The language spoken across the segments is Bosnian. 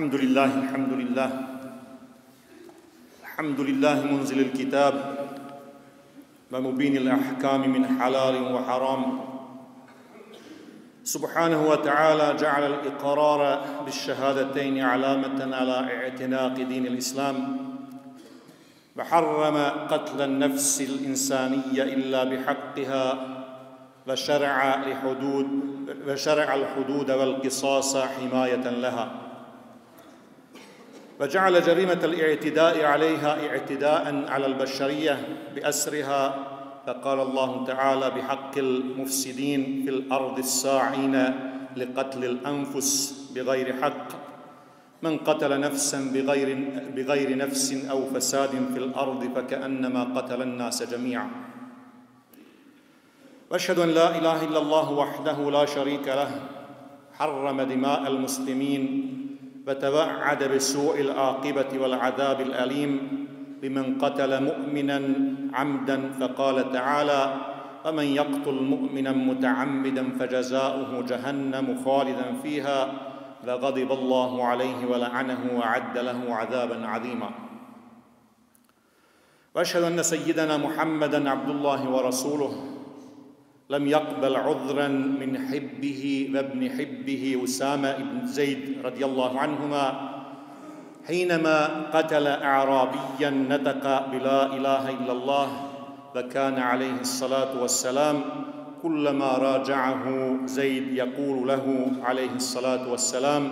الحمد لله الحمد لله الحمد لله منزل الكتاب ومبين الأحكام من حلال وحرام سبحانه وتعالى جعل الإقرار بالشهادتين علامة على اعتناق دين الإسلام. وحرم قتل النفس الإنسانية إلا بحقها. وشرع لحدود وشرع الحدود والقصاص حماية لها. وجعل جريمة الاعتداء عليها اعتداء على البشرية بأسرها فقال الله تعالى بحق المفسدين في الأرض الساعين لقتل الأنفس بغير حق من قتل نفسا بغير, بغير نفس أو فساد في الأرض فكأنما قتل الناس جميعا. وأشهد أن لا إله إلا الله وحده لا شريك له حرم دماء المسلمين وتوعد بسوء العاقبة والعذاب الأليم لمن قتل مؤمنا عمدا فقال تعالى ومن يقتل مؤمنا متعمدا فجزاؤه جهنم خالدا فيها لغضب الله عليه ولعنه وعد له عذابا عظيما وأشهد أن سيدنا محمدا عبد الله ورسوله لم يقبل عذرا من حبه وابن حبه أسامة بن زيد رضي الله عنهما حينما قتل أعرابيا نطق بلا إله إلا الله وكان عليه الصلاة والسلام كلما راجعه زيد يقول له عليه الصلاة والسلام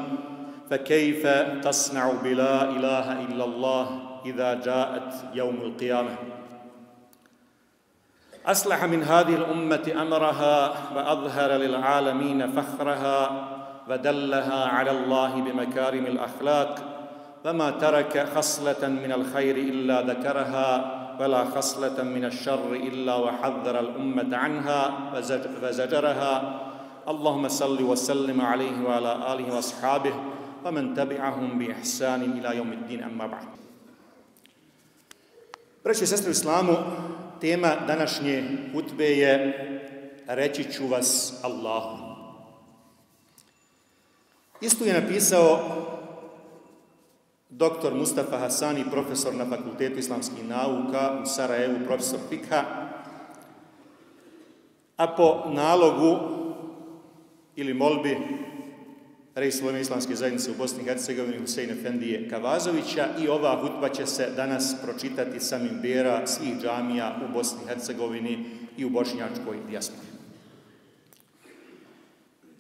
فكيف تصنع بلا إله إلا الله إذا جاءت يوم القيامة؟ أصلح من هذه الأمة أمرها وأظهر للعالمين فخرها ودلها على الله بمكارم الأخلاق فما ترك خصلة من الخير إلا ذكرها ولا خصلة من الشر إلا وحذر الأمة عنها وزجرها اللهم صل وسلم عليه وعلى آله وأصحابه ومن تبعهم بإحسان إلى يوم الدين أما بعد. Braći i sestri u islamu, tema današnje hutbe je reći ću vas Allahu. Istu je napisao doktor Mustafa Hasani, profesor na Fakultetu islamskih nauka u Sarajevu, profesor Fikha, a po nalogu ili molbi reis Vojne islamske zajednice u Bosni i Hercegovini Husein Efendije Kavazovića i ova hutba će se danas pročitati samim bera svih džamija u Bosni i Hercegovini i u bošnjačkoj dijaspori.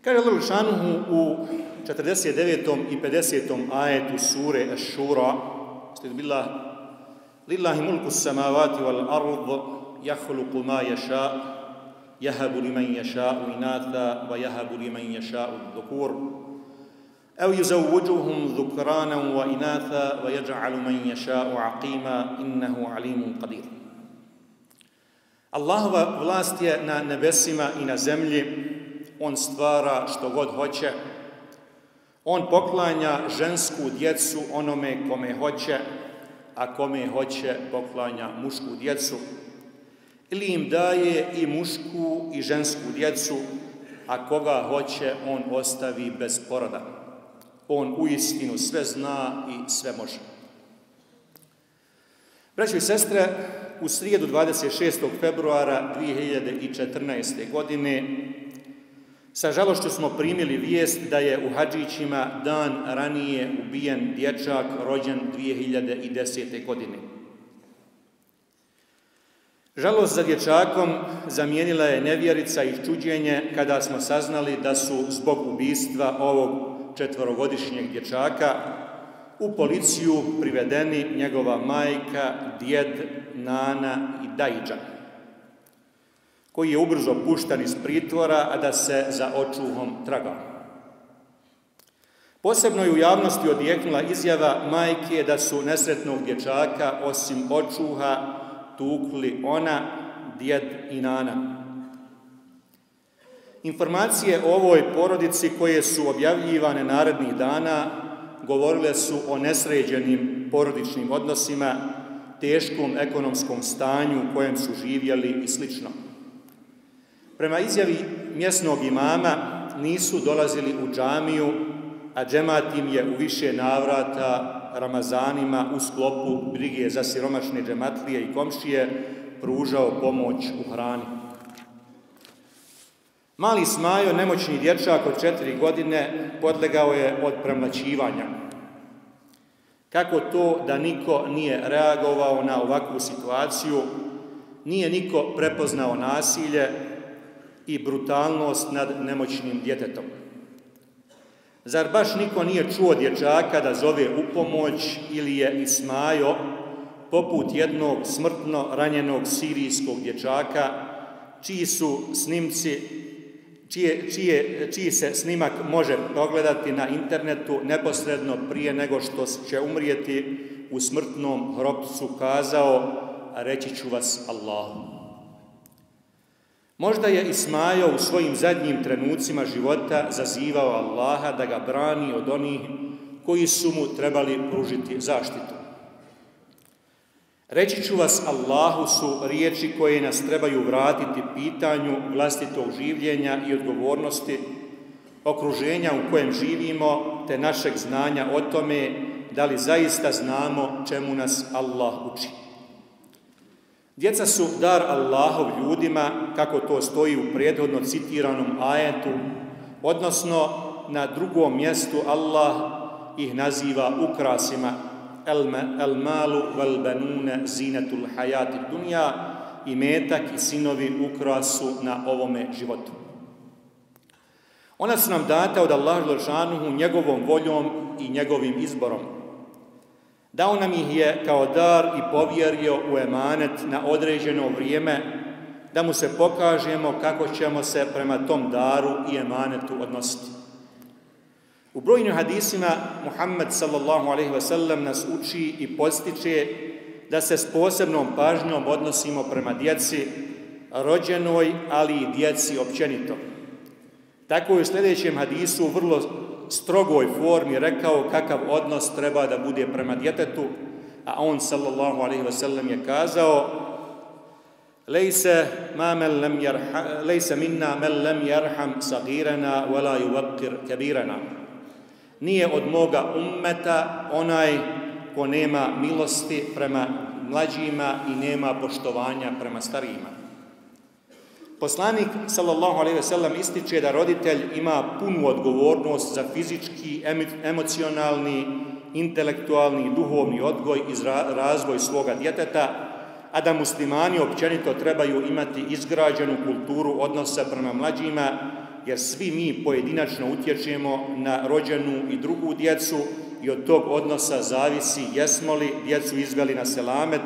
Kaže Allah Šanuhu u 49. i 50. ajetu sure Ash-Shura, ste bila Lillahi mulku samavati wal ard jahluku ma ješa jahabu li man ješa'u inatha wa jahabu li man ješa'u dhukur أو يزوجهم ذكرانا وإناثا ويجعل من يشاء عقيما إنه عليم قدير Allahova vlast je na nebesima i na zemlji. On stvara što god hoće. On poklanja žensku djecu onome kome hoće, a kome hoće poklanja mušku djecu. Ili im daje i mušku i žensku djecu, a koga hoće on ostavi bez poroda. On u istinu sve zna i sve može. Braćo i sestre, u srijedu 26. februara 2014. godine sa žalošću smo primili vijest da je u Hadžićima dan ranije ubijen dječak rođen 2010. godine. Žalost za dječakom zamijenila je nevjerica i čuđenje kada smo saznali da su zbog ubistva ovog četvorogodišnjeg dječaka u policiju privedeni njegova majka, djed, nana i dajđa, koji je ubrzo puštan iz pritvora, a da se za očuhom tragao. Posebno je u javnosti odjeknula izjava majke da su nesretnog dječaka osim očuha tukli ona, djed i nana. Informacije o ovoj porodici koje su objavljivane narednih dana govorile su o nesređenim porodičnim odnosima, teškom ekonomskom stanju u kojem su živjeli i sl. Prema izjavi mjesnog imama nisu dolazili u džamiju, a džemat im je u više navrata Ramazanima u sklopu brige za siromašne džematlije i komšije pružao pomoć u hrani. Mali Smajo, nemoćni dječak od četiri godine, podlegao je od premlaćivanja. Kako to da niko nije reagovao na ovakvu situaciju, nije niko prepoznao nasilje i brutalnost nad nemoćnim djetetom. Zar baš niko nije čuo dječaka da zove u pomoć ili je Ismajo, poput jednog smrtno ranjenog sirijskog dječaka, čiji su snimci, čije, čije, čiji se snimak može pogledati na internetu neposredno prije nego što će umrijeti u smrtnom hrobcu kazao, reći ću vas Allahu. Možda je Ismajo u svojim zadnjim trenucima života zazivao Allaha da ga brani od onih koji su mu trebali pružiti zaštitu. Reći ću vas Allahu su riječi koje nas trebaju vratiti pitanju vlastitog življenja i odgovornosti, okruženja u kojem živimo, te našeg znanja o tome da li zaista znamo čemu nas Allah uči. Djeca su dar Allahov ljudima, kako to stoji u prethodno citiranom ajetu, odnosno na drugom mjestu Allah ih naziva ukrasima el malu vel benune zinetul hajati dunja i metak i sinovi ukrasu na ovome životu. Ona su nam data od Allah Žešanuhu njegovom voljom i njegovim izborom. Dao nam ih je kao dar i povjerio u emanet na određeno vrijeme da mu se pokažemo kako ćemo se prema tom daru i emanetu odnositi. U brojnim hadisima Muhammed sallallahu alaihi ve sellem nas uči i postiče da se s posebnom pažnjom odnosimo prema djeci rođenoj, ali i djeci općenito. Tako je u sljedećem hadisu vrlo strogoj formi rekao kakav odnos treba da bude prema djetetu, a on sallallahu alaihi ve sellem je kazao Lejse, ma men lem jarha, lejse minna men lem jarham sagirana wala yuvakir kabirana. Nije od moga ummeta onaj ko nema milosti prema mlađima i nema poštovanja prema starijima. Poslanik sallallahu alejhi ve sellem ističe da roditelj ima punu odgovornost za fizički, emocionalni, intelektualni i duhovni odgoj i razvoj svoga djeteta, a da muslimani općenito trebaju imati izgrađenu kulturu odnosa prema mlađima, jer svi mi pojedinačno utječemo na rođenu i drugu djecu i od tog odnosa zavisi jesmo li djecu izveli na selamet,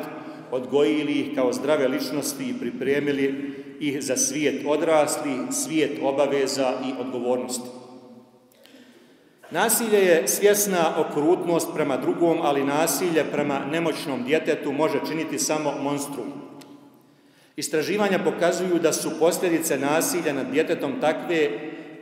odgojili ih kao zdrave ličnosti i pripremili ih za svijet odrasli, svijet obaveza i odgovornosti. Nasilje je svjesna okrutnost prema drugom, ali nasilje prema nemoćnom djetetu može činiti samo monstrum. Istraživanja pokazuju da su posljedice nasilja nad djetetom takve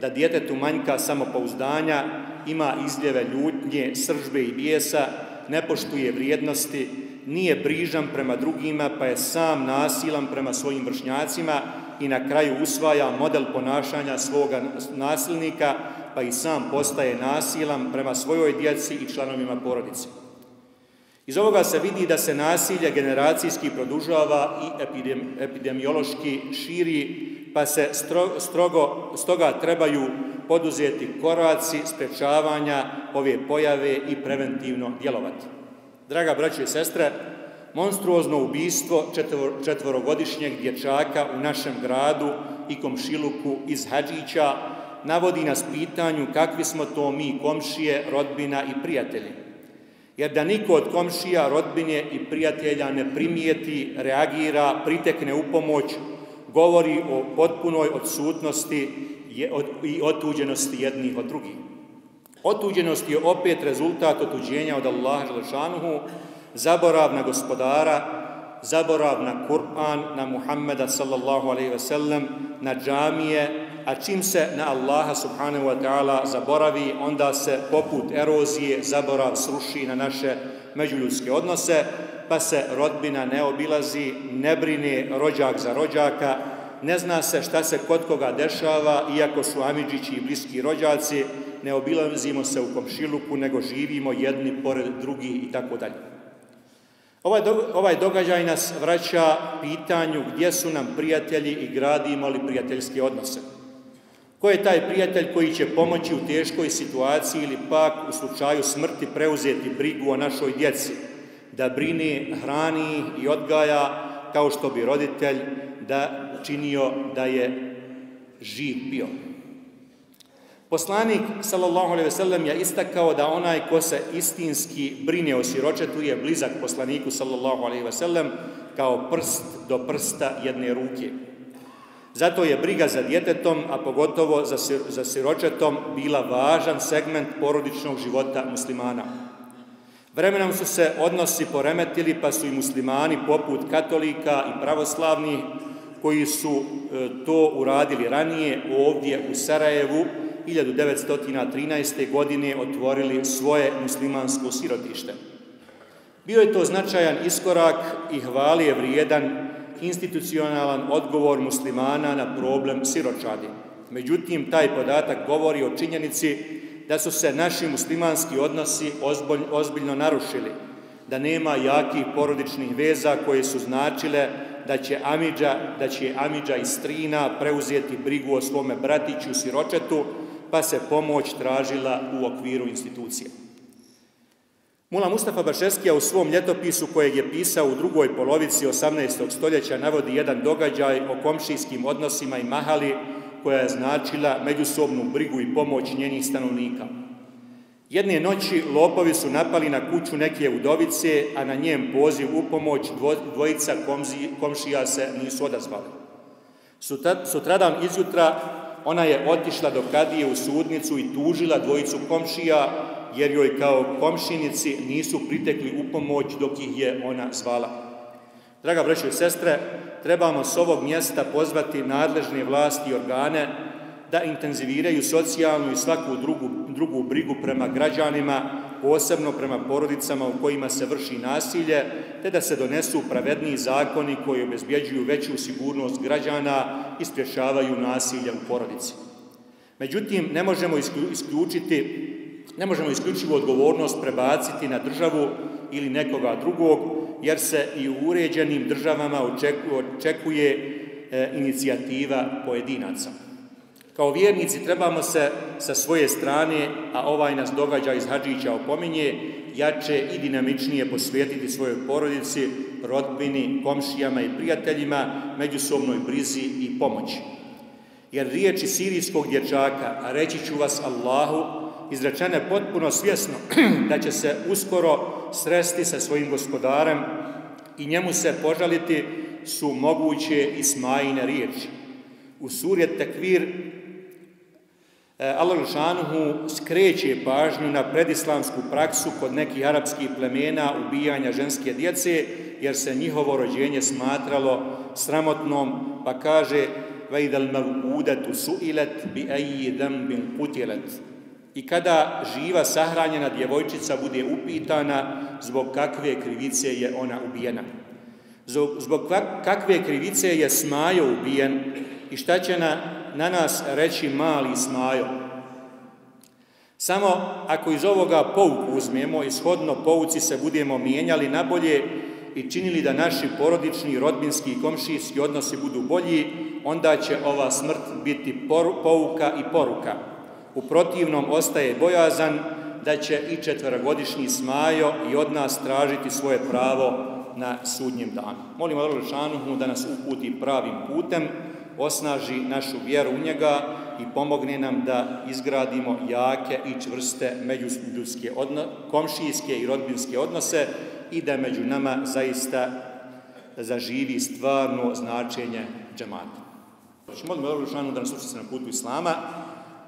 da djetetu manjka samopouzdanja, ima izljeve ljutnje, sržbe i bijesa, ne poštuje vrijednosti, nije brižan prema drugima, pa je sam nasilan prema svojim vršnjacima i na kraju usvaja model ponašanja svoga nasilnika, pa i sam postaje nasilan prema svojoj djeci i članovima porodice. Iz ovoga se vidi da se nasilje generacijski produžava i epidemiološki širi, pa se strogo, stoga trebaju poduzeti koraci sprečavanja ove pojave i preventivno djelovati. Draga braće i sestre, monstruozno ubistvo četvorogodišnjeg dječaka u našem gradu i komšiluku iz Hadžića navodi nas pitanju kakvi smo to mi komšije, rodbina i prijatelji. Jer da niko od komšija, rodbine i prijatelja ne primijeti, reagira, pritekne u pomoć, govori o potpunoj odsutnosti i otuđenosti jednih od drugih. Otuđenost je opet rezultat otuđenja od Allaha Želešanuhu, zaborav na gospodara, zaborav na Kur'an, na Muhammeda sallallahu alaihi ve sellem, na džamije, a čim se na Allaha subhanahu wa ta'ala zaboravi, onda se poput erozije zaborav sruši na naše međuljudske odnose, pa se rodbina ne obilazi, ne brine rođak za rođaka, ne zna se šta se kod koga dešava, iako su Amidžići i bliski rođaci, ne obilazimo se u komšiluku, nego živimo jedni pored drugih i tako dalje. Ovaj, do, ovaj događaj nas vraća pitanju gdje su nam prijatelji i gradimo li prijateljske odnose. Ko je taj prijatelj koji će pomoći u teškoj situaciji ili pak u slučaju smrti preuzeti brigu o našoj djeci, da brine, hrani i odgaja kao što bi roditelj da činio da je živ bio. Poslanik, sallallahu alejhi ve sellem, je istakao da onaj ko se istinski brine o siročetu je blizak poslaniku, sallallahu alejhi ve sellem, kao prst do prsta jedne ruke. Zato je briga za djetetom, a pogotovo za, za siročetom, bila važan segment porodičnog života muslimana. Vremenom su se odnosi poremetili, pa su i muslimani, poput katolika i pravoslavnih, koji su e, to uradili ranije ovdje u Sarajevu, 1913. godine otvorili svoje muslimansko sirotište. Bio je to značajan iskorak i hvali je vrijedan institucionalan odgovor muslimana na problem siročadi. Međutim, taj podatak govori o činjenici da su se naši muslimanski odnosi ozbiljno narušili, da nema jakih porodičnih veza koje su značile da će Amidža, da će Amidža i Strina preuzeti brigu o svome bratiću siročetu, pa se pomoć tražila u okviru institucije. Mula Mustafa Bašeskija u svom ljetopisu kojeg je pisao u drugoj polovici 18. stoljeća navodi jedan događaj o komšijskim odnosima i mahali koja je značila međusobnu brigu i pomoć njenih stanovnika. Jedne noći lopovi su napali na kuću neke udovice, a na njem poziv u pomoć dvojica komšija se nisu odazvali. Sutradan izjutra ona je otišla do kadije u sudnicu i tužila dvojicu komšija, jer joj kao komšinici nisu pritekli u pomoć dok ih je ona zvala. Draga braćo i sestre, trebamo s ovog mjesta pozvati nadležne vlasti i organe da intenziviraju socijalnu i svaku drugu, drugu brigu prema građanima, posebno prema porodicama u kojima se vrši nasilje, te da se donesu pravedniji zakoni koji obezbjeđuju veću sigurnost građana i sprješavaju nasilje u porodici. Međutim, ne možemo isključiti ne možemo isključivo odgovornost prebaciti na državu ili nekoga drugog, jer se i u uređenim državama očekuje e, inicijativa pojedinaca. Kao vjernici trebamo se sa svoje strane, a ovaj nas događa iz Hadžića opominje, jače i dinamičnije posvetiti svojoj porodici, rodbini, komšijama i prijateljima, međusobnoj brizi i pomoći. Jer riječi sirijskog dječaka, a reći ću vas Allahu, izrečene potpuno svjesno da će se uskoro sresti sa svojim gospodarem i njemu se požaliti su moguće i smajine riječi. U surje Tekvir e, Allah Lušanuhu skreće pažnju na predislamsku praksu kod nekih arapskih plemena ubijanja ženske djece, jer se njihovo rođenje smatralo sramotnom, pa kaže وَإِذَا الْمَوْءُودَةُ سُئِلَتْ بِأَيِّ ذَنْبٍ قُتِلَتْ I kada živa sahranjena djevojčica bude upitana zbog kakve krivice je ona ubijena. Zbog kakve krivice je Smajo ubijen i šta će na, na nas reći mali Smajo. Samo ako iz ovoga pouku uzmemo i shodno pouci se budemo mijenjali na bolje i činili da naši porodični, rodbinski i komšijski odnosi budu bolji, onda će ova smrt biti pouka i poruka. U protivnom ostaje bojazan da će i četvrogodišnji smajo i od nas tražiti svoje pravo na sudnjem danu. Molim Allah Šanuhu da nas uputi pravim putem, osnaži našu vjeru u njega i pomogne nam da izgradimo jake i čvrste međuljudske odno, komšijske i rodbinske odnose i da među nama zaista zaživi stvarno značenje džemata. Molim Allah Šanuhu da nas učite na putu Islama,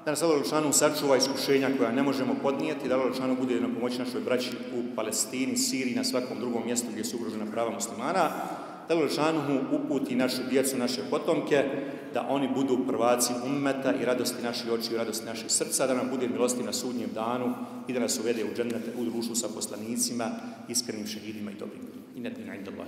da nas Allah Lušanu sačuva iskušenja koja ne možemo podnijeti, da Allah Lušanu bude na pomoć našoj braći u Palestini, Siriji, na svakom drugom mjestu gdje su ugrožena prava muslimana, da Allah Lušanu uputi našu djecu, naše potomke, da oni budu prvaci ummeta i radosti naših oči i radosti naših srca, da nam bude milosti na sudnjem danu i da nas uvede u džennete, u društvu sa poslanicima, iskrenim šehidima i dobrim. I ne dina inda Allah